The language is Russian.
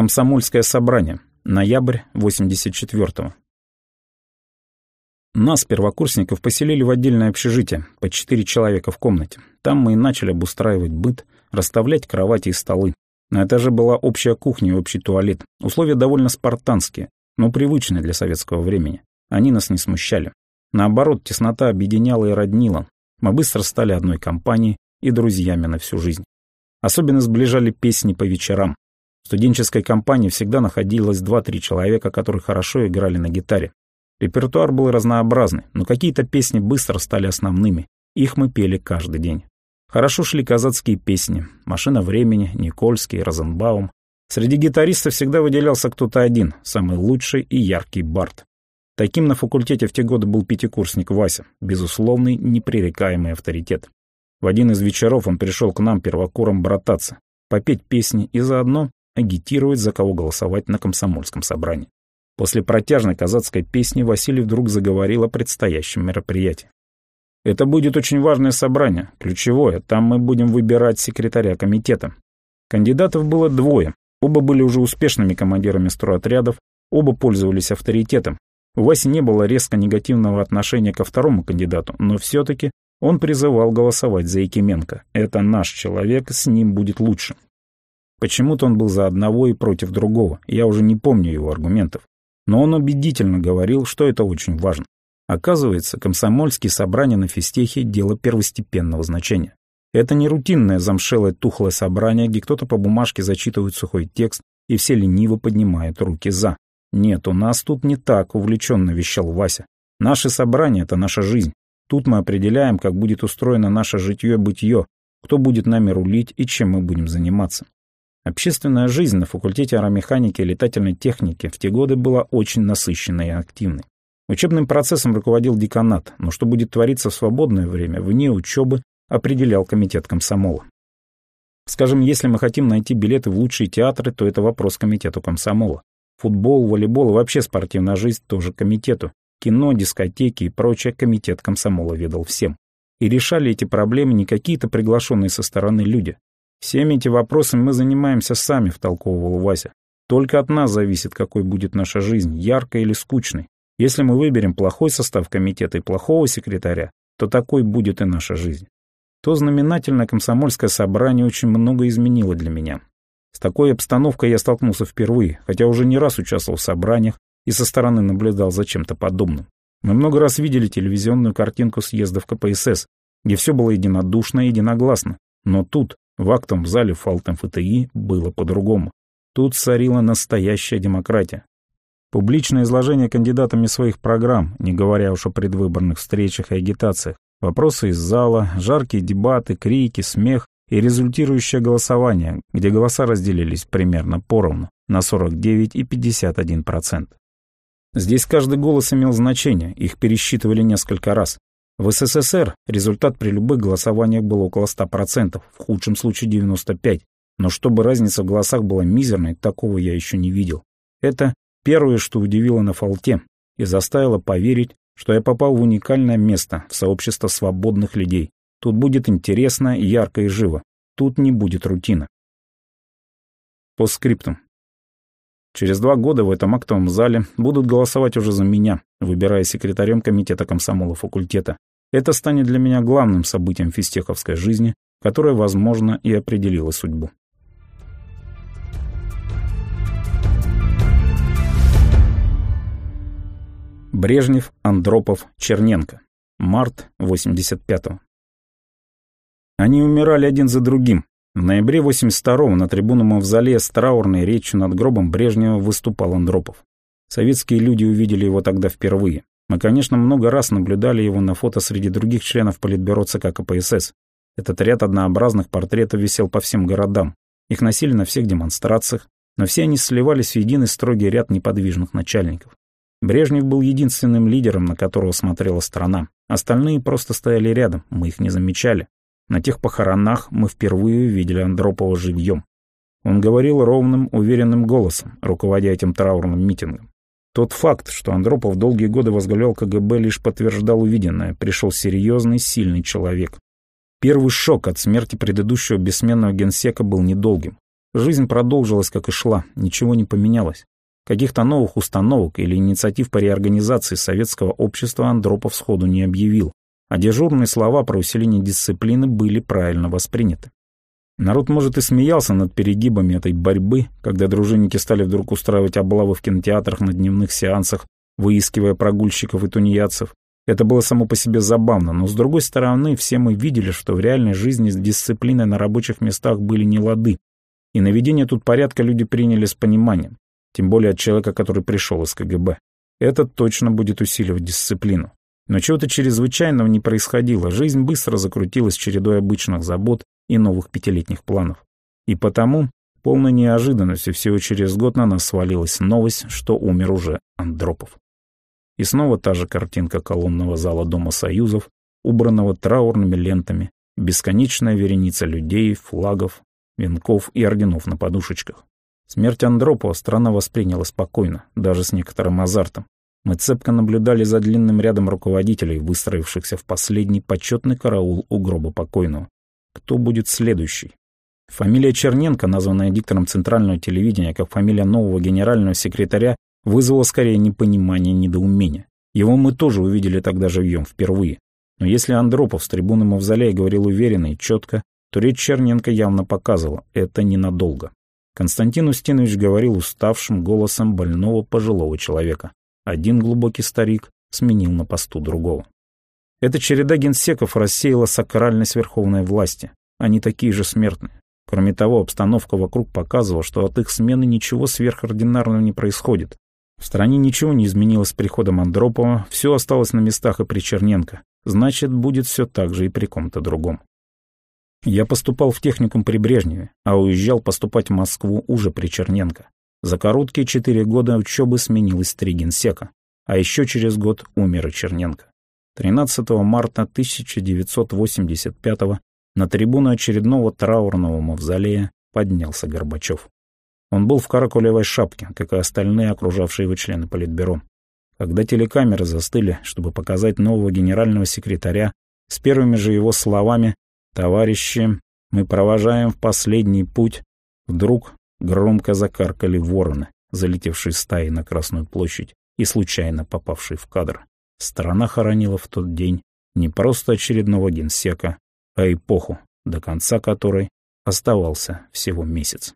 Комсомольское собрание. Ноябрь 84-го. Нас, первокурсников, поселили в отдельное общежитие, по четыре человека в комнате. Там мы и начали обустраивать быт, расставлять кровати и столы. На этаже была общая кухня и общий туалет. Условия довольно спартанские, но привычные для советского времени. Они нас не смущали. Наоборот, теснота объединяла и роднила. Мы быстро стали одной компанией и друзьями на всю жизнь. Особенно сближали песни по вечерам. В студенческой компании всегда находилось два-три человека, которые хорошо играли на гитаре. Репертуар был разнообразный, но какие-то песни быстро стали основными. Их мы пели каждый день. Хорошо шли казацкие песни. «Машина времени», «Никольский», «Розенбаум». Среди гитаристов всегда выделялся кто-то один, самый лучший и яркий Барт. Таким на факультете в те годы был пятикурсник Вася, безусловный, непререкаемый авторитет. В один из вечеров он пришел к нам первокуром брататься, попеть песни и заодно агитировать, за кого голосовать на комсомольском собрании. После протяжной казацкой песни Василий вдруг заговорил о предстоящем мероприятии. «Это будет очень важное собрание, ключевое, там мы будем выбирать секретаря комитета. Кандидатов было двое, оба были уже успешными командирами стройотрядов, оба пользовались авторитетом. У Васи не было резко негативного отношения ко второму кандидату, но все-таки он призывал голосовать за Якименко. Это наш человек, с ним будет лучше. Почему-то он был за одного и против другого, я уже не помню его аргументов но он убедительно говорил, что это очень важно. Оказывается, комсомольские собрания на физтехе – дело первостепенного значения. Это не рутинное замшелое тухлое собрание, где кто-то по бумажке зачитывает сухой текст, и все лениво поднимают руки «за». Нет, у нас тут не так, увлеченно вещал Вася. Наши собрания – это наша жизнь. Тут мы определяем, как будет устроено наше житье-бытие, кто будет нами рулить и чем мы будем заниматься. Общественная жизнь на факультете аэромеханики и летательной техники в те годы была очень насыщенной и активной. Учебным процессом руководил деканат, но что будет твориться в свободное время, вне учебы, определял комитет комсомола. Скажем, если мы хотим найти билеты в лучшие театры, то это вопрос комитету комсомола. Футбол, волейбол и вообще спортивная жизнь тоже комитету. Кино, дискотеки и прочее комитет комсомола ведал всем. И решали эти проблемы не какие-то приглашенные со стороны люди, «Всеми эти вопросами мы занимаемся сами», — втолковывал Вася. «Только от нас зависит, какой будет наша жизнь, яркой или скучной. Если мы выберем плохой состав комитета и плохого секретаря, то такой будет и наша жизнь». То знаменательное комсомольское собрание очень много изменило для меня. С такой обстановкой я столкнулся впервые, хотя уже не раз участвовал в собраниях и со стороны наблюдал за чем-то подобным. Мы много раз видели телевизионную картинку съездов КПСС, где все было единодушно и единогласно. Но тут, в актовом зале Фалтом ФТИ было по-другому. Тут царила настоящая демократия. Публичное изложение кандидатами своих программ, не говоря уж о предвыборных встречах и агитациях, вопросы из зала, жаркие дебаты, крики, смех и результирующее голосование, где голоса разделились примерно поровну, на 49 и 51%. Здесь каждый голос имел значение, их пересчитывали несколько раз. В СССР результат при любых голосованиях был около 100%, в худшем случае 95%. Но чтобы разница в голосах была мизерной, такого я еще не видел. Это первое, что удивило на фалте и заставило поверить, что я попал в уникальное место, в сообщество свободных людей. Тут будет интересно, ярко и живо. Тут не будет рутина. По скриптум. Через два года в этом актовом зале будут голосовать уже за меня, выбирая секретарем комитета комсомола факультета. Это станет для меня главным событием физтеховской жизни, которое, возможно, и определило судьбу. Брежнев, Андропов, Черненко. Март 85-го. Они умирали один за другим. В ноябре 82-го на трибуну Мавзолея с траурной речью над гробом Брежнева выступал Андропов. Советские люди увидели его тогда впервые. Мы, конечно, много раз наблюдали его на фото среди других членов Политбюро ЦК КПСС. Этот ряд однообразных портретов висел по всем городам. Их носили на всех демонстрациях, но все они сливались в единый строгий ряд неподвижных начальников. Брежнев был единственным лидером, на которого смотрела страна. Остальные просто стояли рядом, мы их не замечали. На тех похоронах мы впервые увидели Андропова живьем. Он говорил ровным, уверенным голосом, руководя этим траурным митингом. Тот факт, что Андропов долгие годы возглавлял КГБ, лишь подтверждал увиденное. Пришел серьезный, сильный человек. Первый шок от смерти предыдущего бессменного генсека был недолгим. Жизнь продолжилась, как и шла, ничего не поменялось. Каких-то новых установок или инициатив по реорганизации советского общества Андропов сходу не объявил, а дежурные слова про усиление дисциплины были правильно восприняты. Народ, может, и смеялся над перегибами этой борьбы, когда дружинники стали вдруг устраивать облавы в кинотеатрах на дневных сеансах, выискивая прогульщиков и тунеядцев. Это было само по себе забавно, но с другой стороны, все мы видели, что в реальной жизни с дисциплиной на рабочих местах были не лады, и наведение тут порядка люди приняли с пониманием, тем более от человека, который пришел из КГБ. Это точно будет усиливать дисциплину. Но чего-то чрезвычайного не происходило, жизнь быстро закрутилась чередой обычных забот и новых пятилетних планов. И потому, полной неожиданностью, всего через год на нас свалилась новость, что умер уже Андропов. И снова та же картинка колонного зала Дома Союзов, убранного траурными лентами, бесконечная вереница людей, флагов, венков и орденов на подушечках. Смерть Андропова страна восприняла спокойно, даже с некоторым азартом. Мы цепко наблюдали за длинным рядом руководителей, выстроившихся в последний почетный караул у гроба покойного. Кто будет следующий? Фамилия Черненко, названная диктором центрального телевидения как фамилия нового генерального секретаря, вызвала скорее непонимание и недоумение. Его мы тоже увидели тогда живьем, впервые. Но если Андропов с трибуны Мавзолея говорил уверенно и четко, то речь Черненко явно показывала – это ненадолго. Константин Устинович говорил уставшим голосом больного пожилого человека. Один глубокий старик сменил на посту другого. Эта череда генсеков рассеяла сакральность верховной власти. Они такие же смертные. Кроме того, обстановка вокруг показывала, что от их смены ничего сверхординарного не происходит. В стране ничего не изменилось с приходом Андропова, все осталось на местах и при Черненко. Значит, будет все так же и при ком-то другом. Я поступал в техникум при Брежневе, а уезжал поступать в Москву уже при Черненко. За короткие четыре года учебы сменилось три генсека, а еще через год умер и Черненко. 13 марта 1985 на трибуну очередного траурного мавзолея поднялся Горбачев. Он был в каракулевой шапке, как и остальные окружавшие его члены Политбюро. Когда телекамеры застыли, чтобы показать нового генерального секретаря, с первыми же его словами «Товарищи, мы провожаем в последний путь». Вдруг громко закаркали вороны, залетевшие стаи на Красную площадь и случайно попавшие в кадр. Страна хоронила в тот день не просто очередного генсека, а эпоху, до конца которой оставался всего месяц.